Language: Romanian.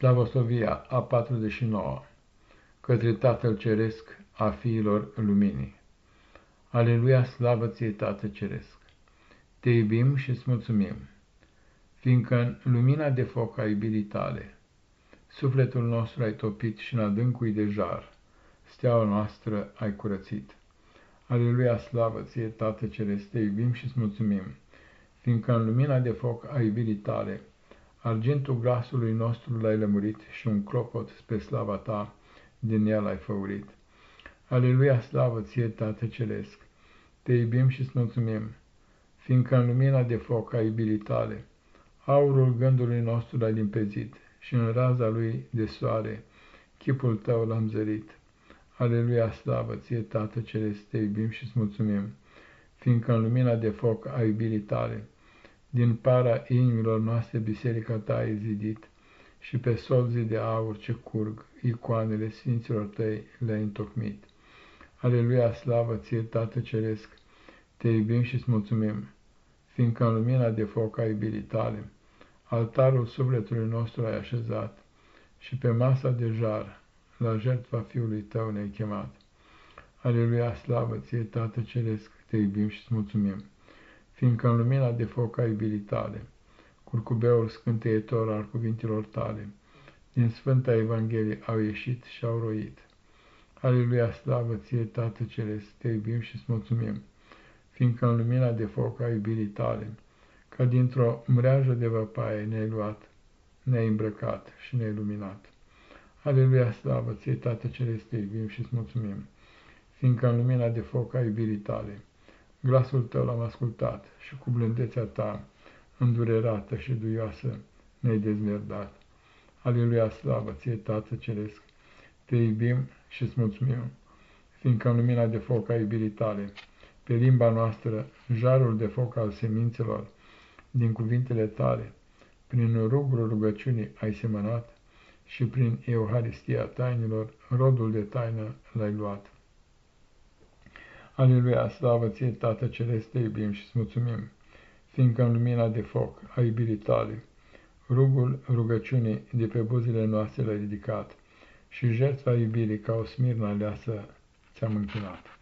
Slavosovia a 49 Către Tatăl Ceresc a fiilor luminii Aleluia, slavă ție, Tată Ceresc! Te iubim și îți mulțumim, fiindcă în lumina de foc a iubirii tale, sufletul nostru ai topit și în adâncui de jar, steaua noastră ai curățit. Aleluia, slavă ție, Tată Ceresc, te iubim și îți mulțumim, fiindcă în lumina de foc a iubirii tale, Argintul glasului nostru l-ai lămurit și un clopot spre slava ta din el ai făurit. Aleluia, slavă ție, Tată Celesc! Te iubim și îți mulțumim, fiindcă în lumina de foc a iubirii tale, aurul gândului nostru l-ai limpezit și în raza lui de soare chipul tău l-am zărit. Aleluia, slavă ție, Tată Celest, te iubim și îți mulțumim, fiindcă în lumina de foc a iubirii tale, din para inimilor noastre biserica ta ai zidit și pe solzii de aur ce curg, icoanele sfinților tăi le-ai întocmit. Aleluia, slavă ție, Tată Ceresc, te iubim și îți mulțumim, fiindcă în lumina de foc a iubirii tale, altarul sufletului nostru ai așezat și pe masa de jar, la jertfa Fiului tău ne-ai chemat. Aleluia, slavă ție, Tată Ceresc, te iubim și îți mulțumim fiindcă în lumina de foc a iubirii tale, curcubeul scânteietor al cuvintelor tale, din Sfânta Evanghelie au ieșit și au roit. Aleluia, slavă ție, Tată Celest, te iubim și îți mulțumim, fiindcă în lumina de foc a iubirii tale, ca dintr-o mreajă de văpaie ne-ai luat, ne-ai îmbrăcat și ne-ai luminat. Aleluia, slavă ție, Tată Celest, te iubim și îți mulțumim, fiindcă în lumina de foc a iubirii tale, Glasul tău l-am ascultat și cu blândețea ta, îndurerată și duioasă, ne-ai dezmerdat. Aleluia, slavă ție, Tată Ceresc! Te iubim și îți mulțumim, fiindcă în lumina de foc a iubirii tale, pe limba noastră, jarul de foc al semințelor, din cuvintele tale, prin rugul rugăciunii ai semănat și prin Euharistia tainilor, rodul de taină l-ai luat. Aleluia, slavă ție, Tată Celeste, iubim și-ți mulțumim, fiindcă în lumina de foc a iubirii tale, rugul rugăciunii de pe buzile noastre l-ai ridicat și jertfa iubirii ca o smirnă aleasă ți-am închinat.